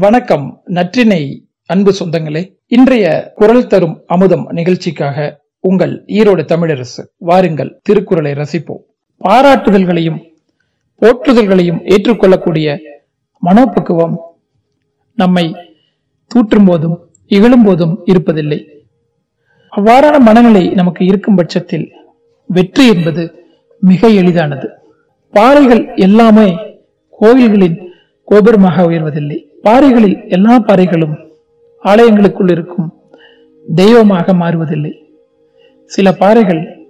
வணக்கம் நற்றினை அன்பு சொந்தங்களே. இன்றைய குரல் தரும் அமுதம் நிகழ்ச்சிக்காக உங்கள் ஈரோடு தமிழரசு வாருங்கள் திருக்குறளை ரசிப்போம். பாராட்டுதல்களையும் போற்றுதல்களையும் ஏற்றுக்கொள்ளக்கூடிய மனோபக்குவம் நம்மை தூற்றும் போதும் இகழும் போதும் இருப்பதில்லை. அவ்வாறான மனநிலை நமக்கு இருக்கும் பட்சத்தில் வெற்றி என்பது மிக எளிதானது. பாறைகள் எல்லாமே கோயில்களின் கோபுரமாக உயர்வதில்லை. பாறைகளில் எல்லா பாறைகளும் ஆலயங்களுக்குள் இருக்கும். தெய்வமாக மாறுவதில்லை. சில பாறைகள்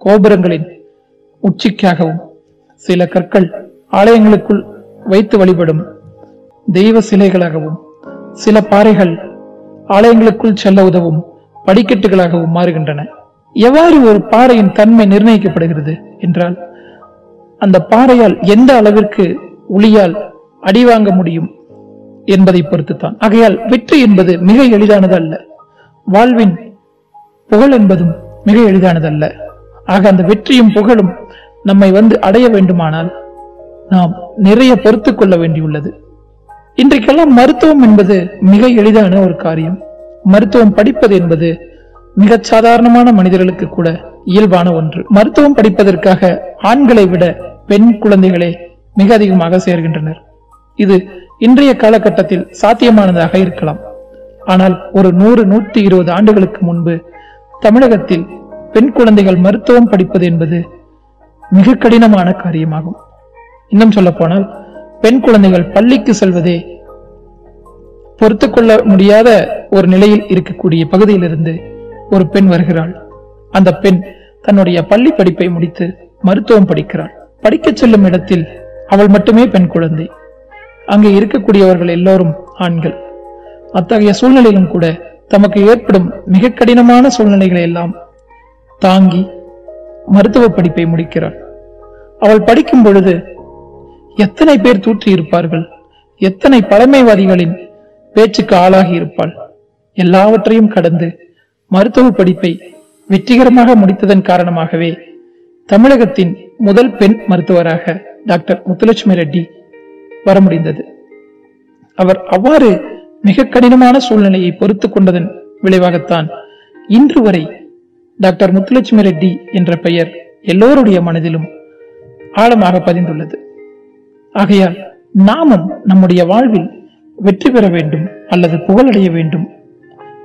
கோபுரங்களின் உச்சிக்காகவும் சில கற்கள் ஆலயங்களுக்குள் வைத்து வழிபடும் தெய்வ சிலைகளாகவும் சில பாறைகள் ஆலயங்களுக்குள் செல்ல உதவும் படிக்கட்டுகளாகவும் மாறுகின்றன. எவ்வாறு ஒரு பாறையின் தன்மை நிர்ணயிக்கப்படுகிறது என்றால் அந்த பாறையால் எந்த அளவிற்கு ஒளியால் அடிவாங்க முடியும் என்பதை பொறுத்துத்தான். ஆகையால் வெற்றி என்பது மிக எளிதானது அல்ல வாழ்வின் புகழ் என்பதும் மிக எளிதானது அல்ல ஆக அந்த வெற்றியும் புகழும் நம்மை வந்து அடைய வேண்டுமானால் நாம் நிறைய பொறுத்து கொள்ள வேண்டியுள்ளது. இன்றைக்கெல்லாம் மருத்துவம் என்பது மிக எளிதான ஒரு காரியம். மருத்துவம் படிப்பது என்பது மிக சாதாரணமான மனிதர்களுக்கு கூட இயல்பான ஒன்று. மருத்துவம் படிப்பதற்காக ஆண்களை விட பெண் குழந்தைகளே மிக அதிகமாக சேர்கின்றனர். இது இன்றைய காலகட்டத்தில் சாத்தியமானதாக இருக்கலாம். ஆனால் ஒரு நூறு நூற்றி இருபது ஆண்டுகளுக்கு முன்பு தமிழகத்தில் பெண் குழந்தைகள் மருத்துவம் படிப்பது என்பது மிக கடினமான காரியமாகும். இன்னும் சொல்ல போனால் பெண் குழந்தைகள் பள்ளிக்கு செல்வதே பொறுத்து கொள்ள முடியாத ஒரு நிலையில் இருக்கக்கூடிய பகுதியிலிருந்து ஒரு பெண் வருகிறாள். அந்த பெண் தன்னுடைய பள்ளி படிப்பை முடித்து மருத்துவம் படிக்கிறாள். படிக்கச் செல்லும் இடத்தில் அவள் மட்டுமே பெண் குழந்தை. அங்கே இருக்கக்கூடியவர்கள் எல்லோரும் ஆண்கள். அத்தகைய சூழ்நிலையிலும் கூட தமக்கு ஏற்படும் மிக கடினமான சூழ்நிலைகளை எல்லாம் தாங்கி மருத்துவ படிப்பை முடிக்கிறாள். அவள் படிக்கும் பொழுது எத்தனை பேர் தூற்றி இருப்பார்கள் எத்தனை பழமைவாதிகளின் பேச்சுக்கு ஆளாகி இருப்பாள் எல்லாவற்றையும் கடந்து மருத்துவ படிப்பை வெற்றிகரமாக முடித்ததன் காரணமாகவே தமிழகத்தின் முதல் பெண் மருத்துவராக டாக்டர் முத்துலட்சுமி ரெட்டி வர முடிந்தது அவர் அவ்வாறு மிக கடினமான சூழ்நிலையை பொறுத்து கொண்டதன் விளைவாகத்தான் இன்று வரை டாக்டர் முத்துலட்சுமி ரெட்டி என்ற பெயர் எல்லோருடைய மனதிலும் ஆழமாக பதிந்துள்ளது. ஆகையால் நாமும் நம்முடைய வாழ்வில் வெற்றி பெற வேண்டும் அல்லது புகழடைய வேண்டும்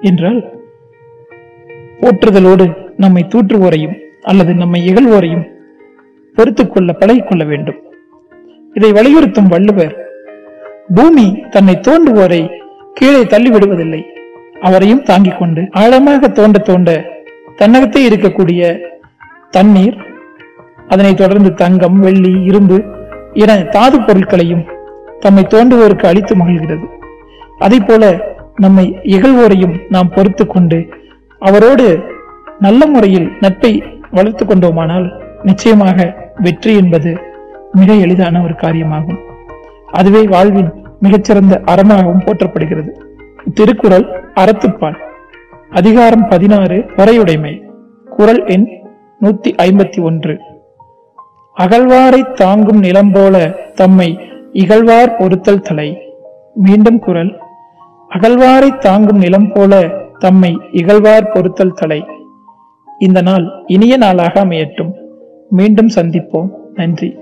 என்றால் போற்றுதலோடு நம்மை தூற்றுவோரையும் அல்லது நம்மை இகழ்வோரையும் பொறுத்துக் கொள்ள பழகிக்கொள்ள வேண்டும். இதை வலியுறுத்தும் வள்ளுவர் பூமி தன்னை தோண்டுவோரை கீழே தள்ளி விடுவதில்லை அவரையும் தாங்கிக் கொண்டு ஆழமாக தோண்ட தோண்ட தன்னகத்தே இருக்கக்கூடிய தண்ணீர் அதனை தொடர்ந்து தங்கம் வெள்ளி இரும்பு என தாது பொருட்களையும் தம்மை தோண்டுவோருக்கு அளித்து மகிழ்கிறது. அதை போல நம்மை இகழ்வோரையும் நாம் பொறுத்து கொண்டு அவரோடு நல்ல முறையில் நட்பை வளர்த்து கொண்டோமானால் நிச்சயமாக வெற்றி என்பது மிக எளிதான ஒரு காரியமாகும். அதுவே வாழ்வின் மிகச்சிறந்த அறமாகவும் போற்றப்படுகிறது. திருக்குறள் அறத்துப்பால். அதிகாரம் பதினாறு வரையுடைமை குரல் எண் நூத்தி ஐம்பத்தி ஒன்று. அகழ்வாரை தாங்கும் நிலம் போல தம்மை இகழ்வார் பொருத்தல் தலை. மீண்டும் குரல் அகழ்வாரை தாங்கும் நிலம் போல தம்மை இகழ்வார் பொருத்தல் தலை. இந்த நாள் இனிய நாளாக அமையட்டும். மீண்டும் சந்திப்போம். நன்றி.